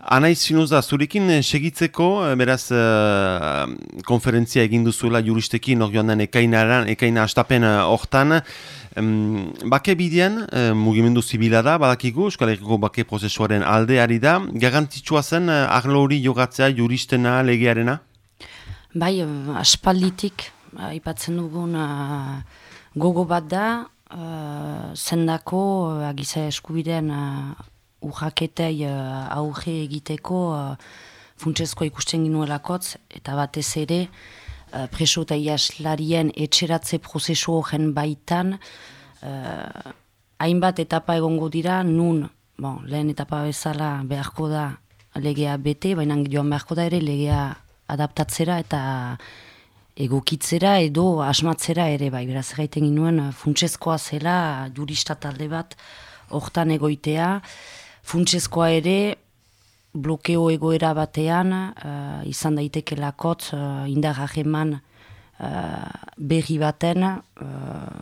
Anaiz Sinuza, zurekin segitzeko, beraz, konferentzia egin duzuela juristekin, hor joan den ekainaran, ekaina astapen hortan, Um, bake bidean, mugimendu zibila da, badakigu, Euskal Herriko bake prozesuaren aldeari da, garantitxua zen uh, arlo hori jogatzea juristena legearena? Bai, aspalditik, aipatzen dugun uh, gogo bat da, uh, zendako uh, agiza eskubideen uh, urraketei uh, auge egiteko uh, funtsezkoa ikusten ginuelakotz, eta batez ere, uh, preso eta iaslarien etxeratze prozesu horren baitan, uh, hainbat etapa egongo dira, nun, bon, lehen etapa bezala beharko da legea bete, baina joan beharko da ere legea adaptatzera eta egokitzera edo asmatzera ere bai. Beraz, gaiten ginuen funtsezkoa zela jurista talde bat hortan egoitea. Funtsezkoa ere blokeo egoera batean uh, izan daiteke lakot uh, indar uh, berri baten uh,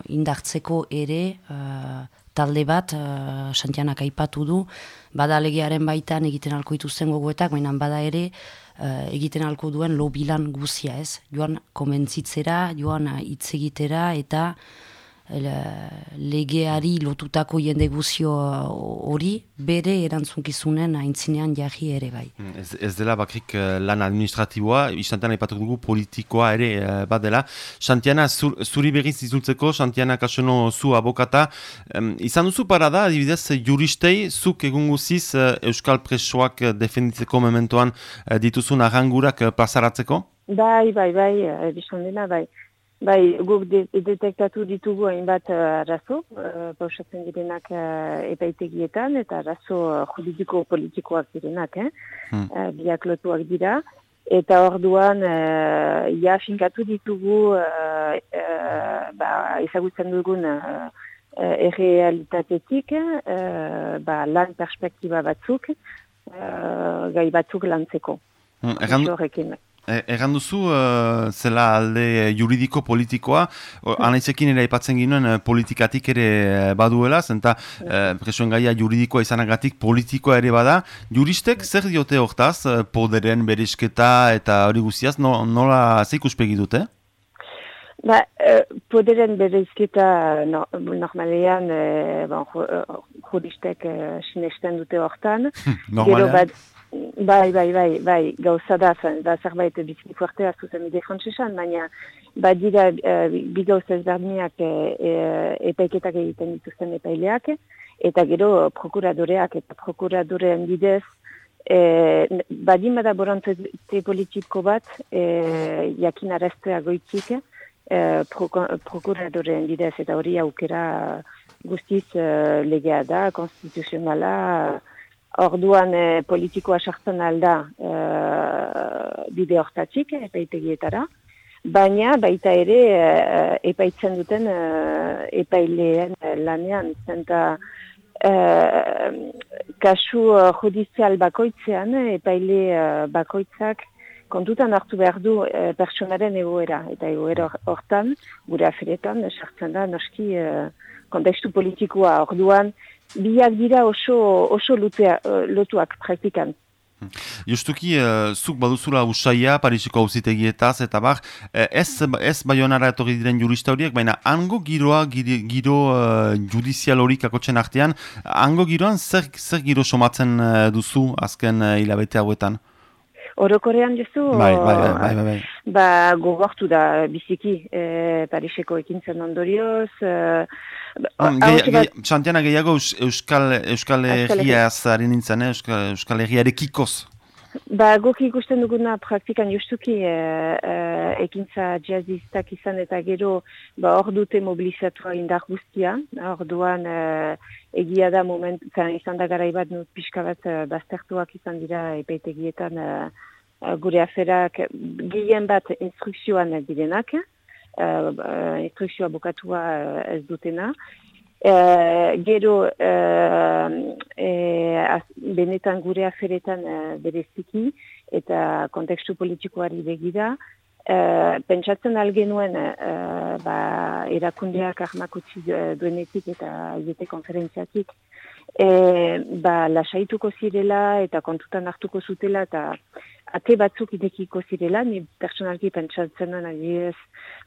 indartzeko ere uh, talde bat, uh, Santianak aipatu du, bada legearen baitan egiten alko ituzten gogoetak, baina bada ere uh, egiten alko duen lobilan guzia ez. Joan komentzitzera, joan hitz egitera eta legeari lotutako jende guzio hori bere erantzunkizunen aintzinean jarri ere bai. Hmm, ez, ez dela bakrik uh, lan administratiboa, istantean ipatu dugu politikoa ere uh, bat dela. Santiana, zur, zuri berriz izultzeko, Santiana kasono zu abokata, um, izan duzu para da, adibidez, juristei, zuk egun guziz uh, Euskal Presoak defenditzeko mementoan uh, dituzun arrangurak uh, plazaratzeko? Bai, bai, bai, bai, dena, bai. Bai, guk de detektatu ditugu hainbat uh, arazo, uh, pausatzen direnak uh, epaitegietan, eta arazo uh, juridiko politikoak direnak, eh? Hmm. Uh, biak lotuak dira. Eta orduan, uh, ja, finkatu ditugu, uh, uh, ba, ezagutzen dugun uh, errealitatetik, uh, ba, lan perspektiba batzuk, uh, gai batzuk lantzeko. Hmm, E, egan duzu, uh, zela alde juridiko politikoa, anaizekin ere aipatzen ginoen uh, politikatik ere baduela, zenta uh, presoen gaia juridikoa izanagatik politikoa ere bada. Juristek zer diote hortaz, poderen berisketa eta hori guztiaz, no, nola zeikuspegi dute? Ba, poderen bereizketa no, normalean bon, juristek sinesten dute hortan. normalean? Bai, bai, bai, bai, gauza da, da zerbait biziki fuertea zuzen bide frantzesan, baina badira uh, bi gauza ezberdinak e, e, epaiketak egiten dituzten epaileak, eta gero prokuradoreak eta prokuradorean bidez, e, badin bada borantze politiko bat, e, jakin arrestea goitik, e, prokuradorean bidez, eta hori aukera guztiz e, legea da, konstituzionala, Orduan e, politikoa sartzen alda e, bide hortatik, epaitegietara. Baina baita ere e, epaitzen duten e, epaileen lanean. Zenta e, kasu judizial bakoitzean, epaile bakoitzak kontutan hartu behar du e, personaren egoera. Eta egoera hortan, gure aferetan, sartzen da, noski e, kontekstu politikoa orduan, biak dira oso, oso lutea, uh, lotuak praktikan. Justuki, uh, zuk baduzula usaia Parisiko hauzitegietaz eta bar, eh, ez, ez baionara etorri diren jurista horiek, baina hango giroa, giro, uh, judizial horik akotzen artean, hango giroan zer, zer giro somatzen duzu azken uh, hilabete hauetan? Orokorean duzu? Bai, bai, bai, bai, bai. bai. Ba, gogortu da biziki e, Pariseko ekintzen ondorioz, Santiana gehiago Euskal, Euskal Herriaz harin nintzen, eh? Euskal, Euskal Herriarekikoz? Ba, guk ikusten duguna praktikan justuki e, e, ekintza jazistak izan eta gero ba, hor dute mobilizatua indar guztia. Orduan e, egia da moment, zan, izan da garaibat nut pixka bat e, baztertuak izan dira epeitegietan e, gure aferak gehien bat instrukzioan direnak uh, uh, instrukzioa bukatua uh, ez dutena. Uh, gero uh, uh, benetan gure aferetan uh, bereziki eta kontekstu politikoari begira uh, pentsatzen algenuen uh, ba, erakundeak ahmak utzi duenetik eta aiete konferentziatik e, ba, lasaituko zirela eta kontutan hartuko zutela eta ate batzuk idekiko zirela, ni personalki pentsatzen duen adibidez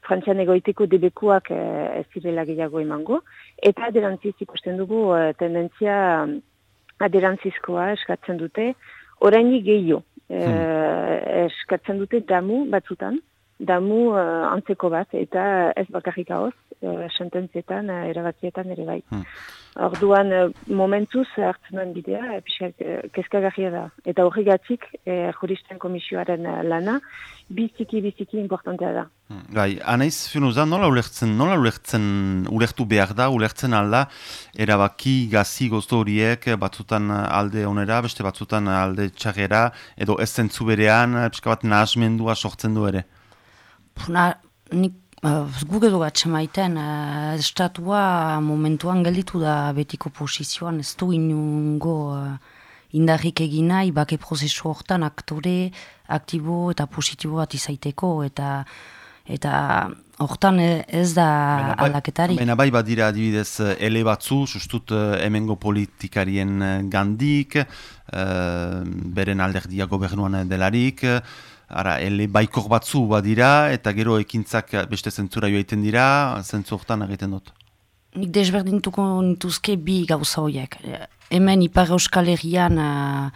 frantzian egoiteko debekuak e, ez zirela gehiago emango, eta aderantziz ikusten dugu e, tendentzia aderantzizkoa eskatzen dute, orainik gehiago e, hmm. eskatzen dute damu batzutan, damu uh, antzeko bat, eta ez bakarrik haoz, uh, sententzietan, uh, erabatzietan ere bai. Hmm. Orduan, momentuz hartzen duen bidea, pixak, kezkagarria da. Eta horri gatzik, eh, juristen komisioaren lana, biziki, biziki importantea da. Hmm. Gai, anaiz, finuza, nola ulertzen, nola ulertzen, ulertu behar da, ulertzen alda, erabaki gazi gozto horiek, batzutan alde onera, beste batzutan alde txagera, edo ez zentzu berean, pixka bat nahazmendua sortzen du ere? Puna, nik uh, guk edo maiten, uh, estatua momentuan gelditu da betiko posizioan, ez du inungo uh, indarrik egina, ibake prozesu hortan aktore, aktibo eta positibo bat izaiteko, eta eta hortan ez da bai, aldaketari. Baina bai badira adibidez ele batzu, sustut hemengo politikarien gandik, uh, beren alderdia gobernuan delarik, ara, ele baikor batzu badira, eta gero ekintzak beste zentzura joaiten dira, zentzu hortan egiten dut. Nik desberdintuko nituzke bi gauza horiek. Hemen Ipar Euskal Herrian uh,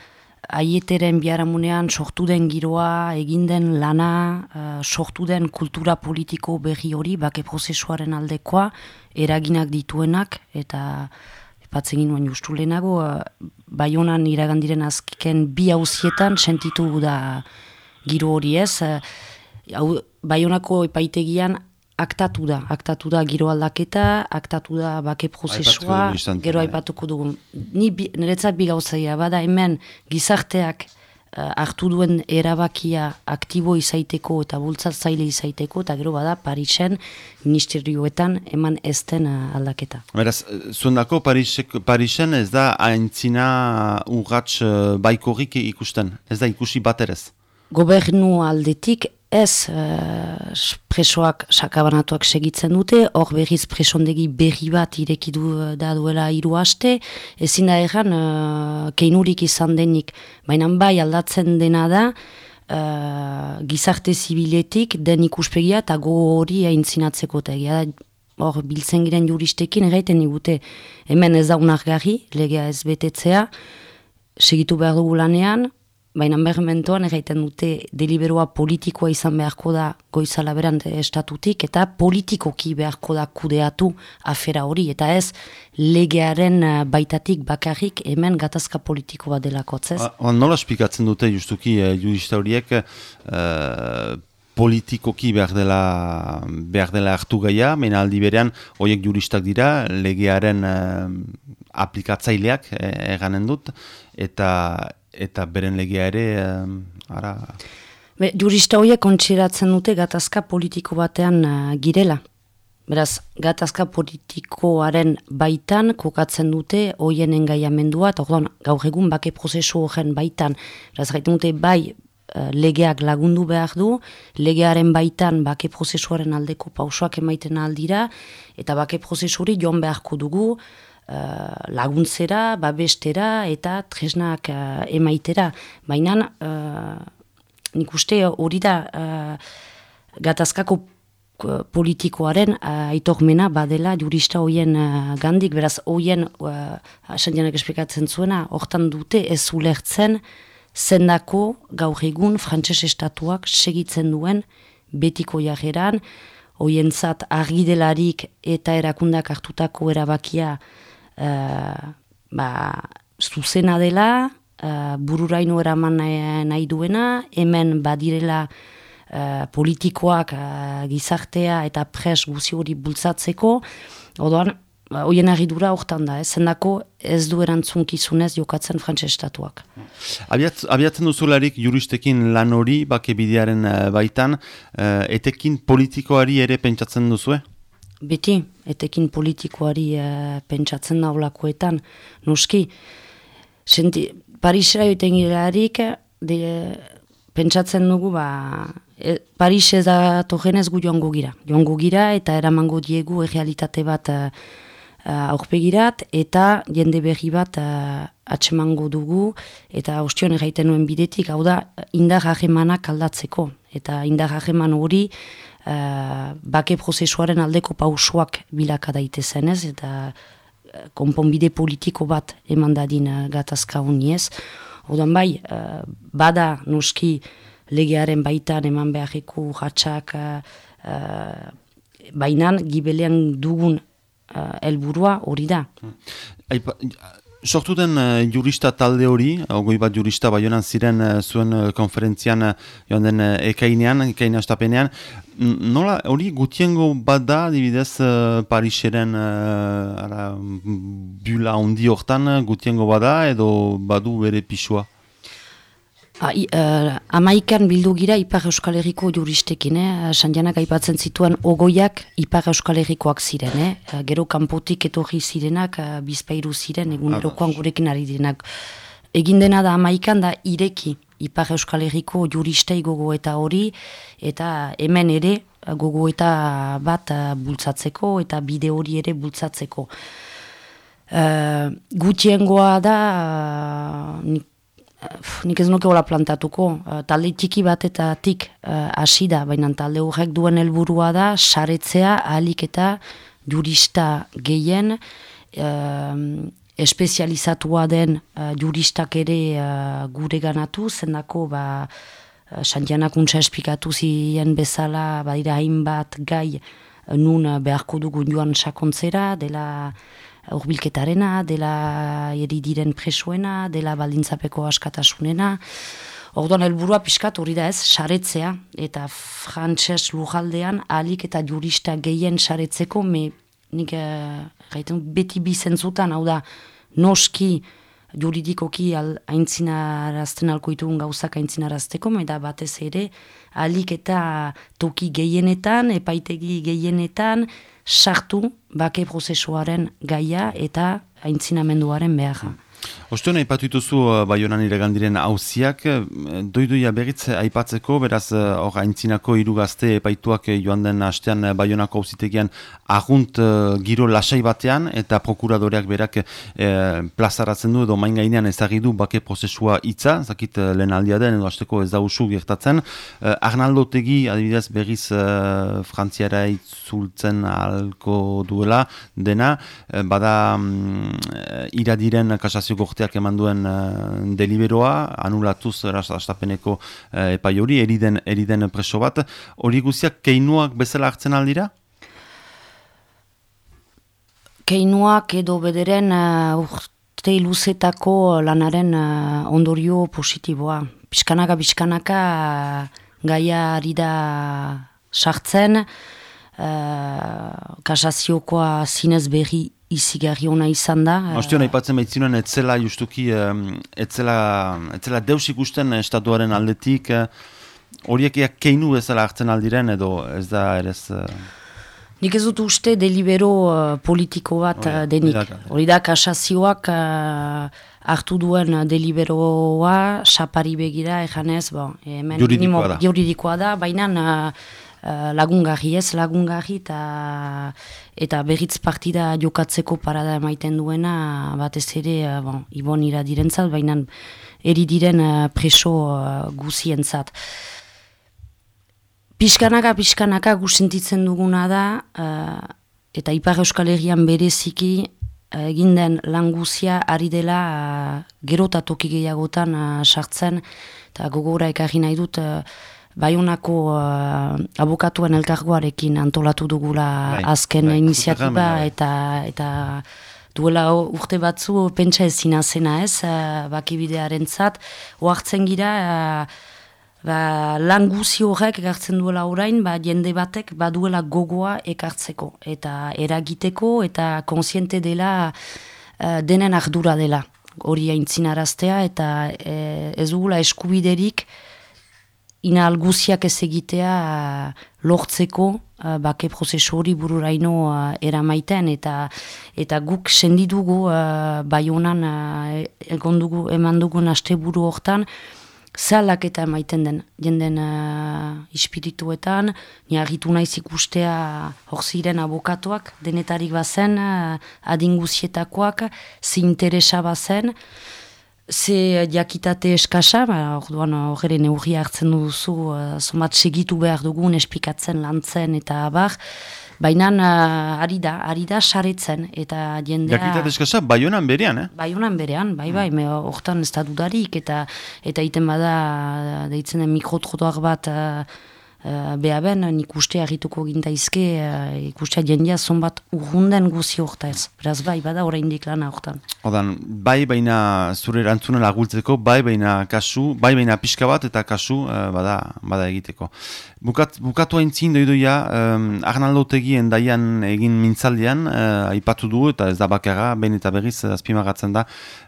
aieteren biharamunean sortu den giroa, egin den lana, uh, sortu den kultura politiko berri hori, bake prozesuaren aldekoa, eraginak dituenak, eta epatzen ginoen justu lehenago, uh, bai honan iragandiren azkiken bi hauzietan sentitu da giro hori ez, eh, hau, baionako epaitegian aktatu da, aktatu da giro aldaketa, aktatu da bake prozesua, gero aipatuko dugu. Ni niretzat bi gauzaia, bada hemen gizarteak uh, hartu duen erabakia aktibo izaiteko eta bultzatzaile izaiteko, eta gero bada Parisen ministerioetan eman ezten uh, aldaketa. Beraz, zuen dako Parisen ez da haintzina urratx uh, baikorrik ikusten, ez da ikusi baterez? Gobernu aldetik ez uh, presoak sakabanatuak segitzen dute, hor berriz presondegi berri bat irekidu eh, da duela hiru haste, ezin da erran uh, keinurik izan denik, baina bai aldatzen dena da, uh, gizarte zibiletik den ikuspegia eta go hori aintzinatzeko tegia hor biltzen giren juristekin erraiten digute. Hemen ez da unargarri, legea ez betetzea, segitu behar dugu lanean, baina bermentoan egiten dute deliberoa politikoa izan beharko da goizala berante estatutik eta politikoki beharko da kudeatu afera hori. Eta ez legearen eh, baitatik bakarrik hemen gatazka politiko bat delako, ez? Ba, nola espikatzen dute justuki eh, jurista horiek eh, politikoki behar dela, behar dela hartu gaia, mena aldi berean horiek juristak dira, legearen eh, aplikatzaileak eh, eganen dut, eta eta beren legia ere, ara... Be, jurista horiek kontxeratzen dute gatazka politiko batean uh, girela. Beraz, gatazka politikoaren baitan kokatzen dute hoien engaiamendua, eta orduan, gaur egun bake prozesu horren baitan. Beraz, gaiten dute bai uh, legeak lagundu behar du, legearen baitan bake prozesuaren aldeko pausoak emaiten aldira, eta bake prozesuri joan beharko dugu, laguntzera, babestera eta tresnak uh, emaitera. Baina uh, nik uste hori da gatazkako politikoaren uh, aitormena badela jurista hoien uh, gandik, beraz hoien uh, asandianak esplikatzen zuena, hortan dute ez ulertzen zendako gaur egun frantses estatuak segitzen duen betiko jajeran, hoientzat argidelarik eta erakundak hartutako erabakia uh, ba, zuzena dela, uh, bururaino eraman nahi, duena, hemen badirela uh, politikoak gizartea eta pres guzi hori bultzatzeko, odoan, ba, Oien agidura hortan da, ez zendako ez du erantzunkizunez jokatzen frantxe estatuak. Abiat, abiatzen duzularik juristekin lan hori, bake bidearen baitan, etekin politikoari ere pentsatzen duzue? Beti, etekin politikoari uh, pentsatzen naulakoetan, nuski, senti, Parisera joiten gilarik, pentsatzen dugu, ba, e, Paris da tojenez gu joango gira. Joango gira eta eramango diegu errealitate bat uh, aurpegirat eta jende berri bat uh, atsemango dugu eta ostion erraiten nuen bidetik, hau da indar hagemanak aldatzeko eta indar hageman hori uh, bake prozesuaren aldeko pausuak bilaka daitezen ez eta uh, konponbide politiko bat eman dadin uh, gatazka honiez. Odan bai, bada nuski legearen baitan eman beharreko jatsak uh, uh, bainan gibelean dugun helburua hori da. Aipa, sortu den uh, jurista talde hori, ogoi bat jurista baionan ziren uh, zuen uh, konferentzian joan den ekainean, ekainean estapenean, nola hori gutiengo bat da, dibidez Pariseren ara, bula ondi hortan gutiengo bada edo badu bere pisua? Ha, i, uh, amaikan bildu gira Ipar Euskal Herriko juristekin, eh? Sandianak aipatzen zituen ogoiak Ipar Euskal Herrikoak ziren, eh? Uh, gero kanpotik etorri zirenak, uh, bizpairu ziren, egun erokoan gurekin ari direnak. Egin dena da amaikan da ireki Ipar Euskal Herriko juristei gogo eta hori, eta hemen ere gogo eta bat bultzatzeko eta bide hori ere bultzatzeko. Uh, gutiengoa da, uh, nik ez nuke hola plantatuko, uh, talde txiki bat eta tik uh, hasi da, baina talde horrek duen helburua da, saretzea ahalik eta jurista gehien, uh, espezializatua den uh, juristak ere gure ganatu, zendako ba, uh, Santianak ziren bezala, badira hainbat gai, nun beharko dugun joan sakontzera, dela urbilketarena, dela diren presoena, dela baldintzapeko askatasunena. Orduan helburua pixkat hori da ez, saretzea, eta frantses lujaldean alik eta jurista gehien saretzeko, me, nik uh, beti bizentzutan, hau da, noski juridikoki aintzinarazten alko ditugun gauzak aintzinarazteko, eta batez ere, alik eta toki gehienetan, epaitegi gehienetan, sartu bake prozesuaren gaia eta aintzinamenduaren beharra. Ostuen aipatu dituzu uh, Baionan iregandiren hauziak, uh, doiduia berriz aipatzeko, beraz uh, hor aintzinako irugazte epaituak joan den hastean uh, Baionako hauzitegian agunt giro lasai batean eta prokuradoreak berak plazaratzen du edo main gainean ezagidu bake prozesua hitza, zakit lehen aldia den edo hasteko ez da usu gertatzen. Uh, Arnaldo tegi, adibidez berriz uh, frantziara itzultzen alko duela dena, bada um, iradiren kasazio gorteak eman duen uh, deliberoa, anulatuz astapeneko uh, epai hori, eriden, eriden preso bat. Hori guziak keinuak bezala hartzen aldira? Keinuak edo bederen uh, urte luzetako lanaren uh, ondorio positiboa. Piskanaka, piskanaka uh, gaia ari da sartzen, uh, kasaziokoa zinez berri izigarri hona izan da. Ostion, uh, aipatzen behitzinoen, etzela justuki, etzela, etzela deus ikusten estatuaren aldetik, horiek uh, keinu ezela hartzen aldiren, edo ez da ere ez... Nik ez dut uste delibero politiko bat uh, denik. Hori da, kasazioak hartu duen deliberoa, sapari begira, ejanez, bon, hemen juridikoa da. Juridikoa da, baina uh, lagungarri ez, lagungarri eta eta berriz partida jokatzeko parada emaiten duena batez ere uh, bon, ibon ira direntzat, baina eri diren uh, preso guzientzat. Piskanaka, piskanaka gusentitzen duguna da, eta Ipar Euskal Herrian bereziki egin den lan guzia ari dela uh, gerotatoki gehiagotan sartzen, eta gogora ekarri nahi dut, Baionako uh, abokatuen elkargoarekin antolatu dugula bai, azken bai, iniziatiba bai. eta eta duela urte batzu pentsa ezina zena ez, uh, bakibidearen zat, oartzen gira, uh, ba, lan guzi horrek ekartzen duela orain, ba, jende batek baduela gogoa ekartzeko, eta eragiteko, eta konsiente dela uh, denen ardura dela, hori aintzinaraztea, eta uh, ez dugula eskubiderik, ina alguziak ez egitea uh, lortzeko uh, bake prozesu hori bururaino uh, eramaiten. Eta eta guk sendidugu uh, bai honan uh, egon dugu eman dugu naste buru hortan zalak eta emaiten den, jenden uh, ispirituetan, ni naiz ikustea hor ziren abokatuak, denetarik bazen, uh, adinguzietakoak, ze interesa bazen, ze jakitate eskasa, ba, orduan horre neurria hartzen duzu, uh, somat segitu behar dugun, espikatzen, lantzen eta abar, Baina uh, ari da, ari da saretzen, eta jendea... Jakitat eskasa, bai honan berean, eh? Bai honan berean, bai, bai, mm. hortan ez da dudarik, eta eta iten bada, deitzen den mikrotrotoak bat, uh, Uh, Beha ben, nik uste agituko gintaizke, uh, ikustea jendea zonbat urrunden guzi hortaz. Beraz bai, bada orain lan hortan. Odan, bai baina zure erantzuna lagultzeko, bai baina kasu, bai baina pixka bat eta kasu uh, bada, bada egiteko. Bukat, bukatu hain doidoia, um, Arnaldo tegien daian egin mintzaldian, uh, aipatu du eta ez da bakara, behin eta berriz azpimagatzen da,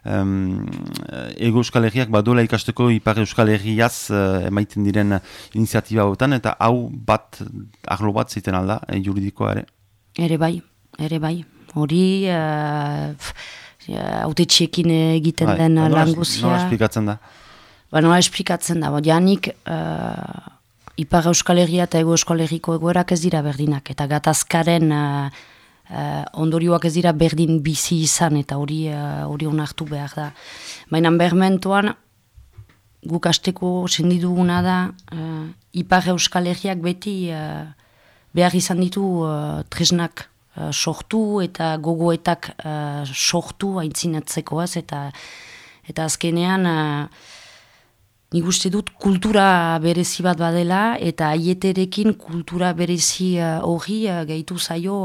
um, ego euskal herriak badola ikasteko ipar euskal herriaz uh, emaiten diren iniziatiba hautan, eta hau bat, arlo bat ziten alda, e, juridikoa ere? Ere bai, ere bai. Hori, uh, haute txekin egiten bai, den ba, languzia. Nola esplikatzen da? Ba, nola esplikatzen da, bo, janik, uh, ipar euskal herria eta ego euskal herriko egoerak ez dira berdinak, eta gatazkaren uh, uh, ondorioak ez dira berdin bizi izan, eta hori hori uh, onartu behar da. Baina bermentuan, guk asteko sendiduguna da, uh, ipar euskal herriak beti uh, behar izan ditu uh, tresnak uh, sortu eta gogoetak uh, sortu aintzinatzeko ez, eta, eta azkenean uh, nik uste dut kultura berezi bat badela, eta aieterekin kultura berezi hori uh, gehitu zaio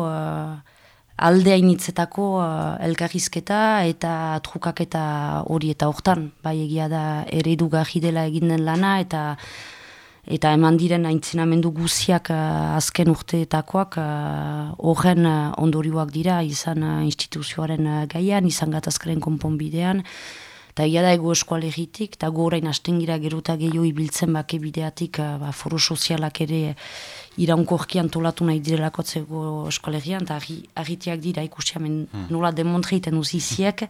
alde hainitzetako uh, elkarrizketa eta trukaketa hori eta hortan. Bai egia da eredu gaji dela egin den lana eta eta eman diren aintzinamendu guziak uh, azken urteetakoak uh, horren uh, ondorioak dira izan instituzioaren gaian, izan gatazkaren konponbidean. Eta egia da ego eskualegitik, eta gorain astengira geruta gehiago ibiltzen bake bideatik ba, foro sozialak ere iraunkorki antolatu nahi direlako zego eskolegian, eta agitiak dira ikusi hemen hmm. nola demontreiten uziziek,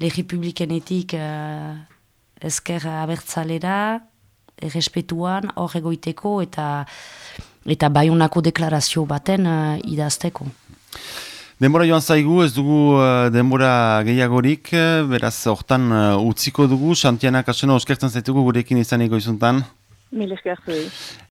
lehi publikenetik uh, ezker abertzalera, errespetuan, hor egoiteko, eta eta baiunako deklarazio baten uh, idazteko. Denbora joan zaigu, ez dugu uh, denbora gehiagorik, beraz, hortan uh, utziko dugu, Santiana Kaseno, oskertzen zaitugu gurekin izaniko izuntan. Mil eskertu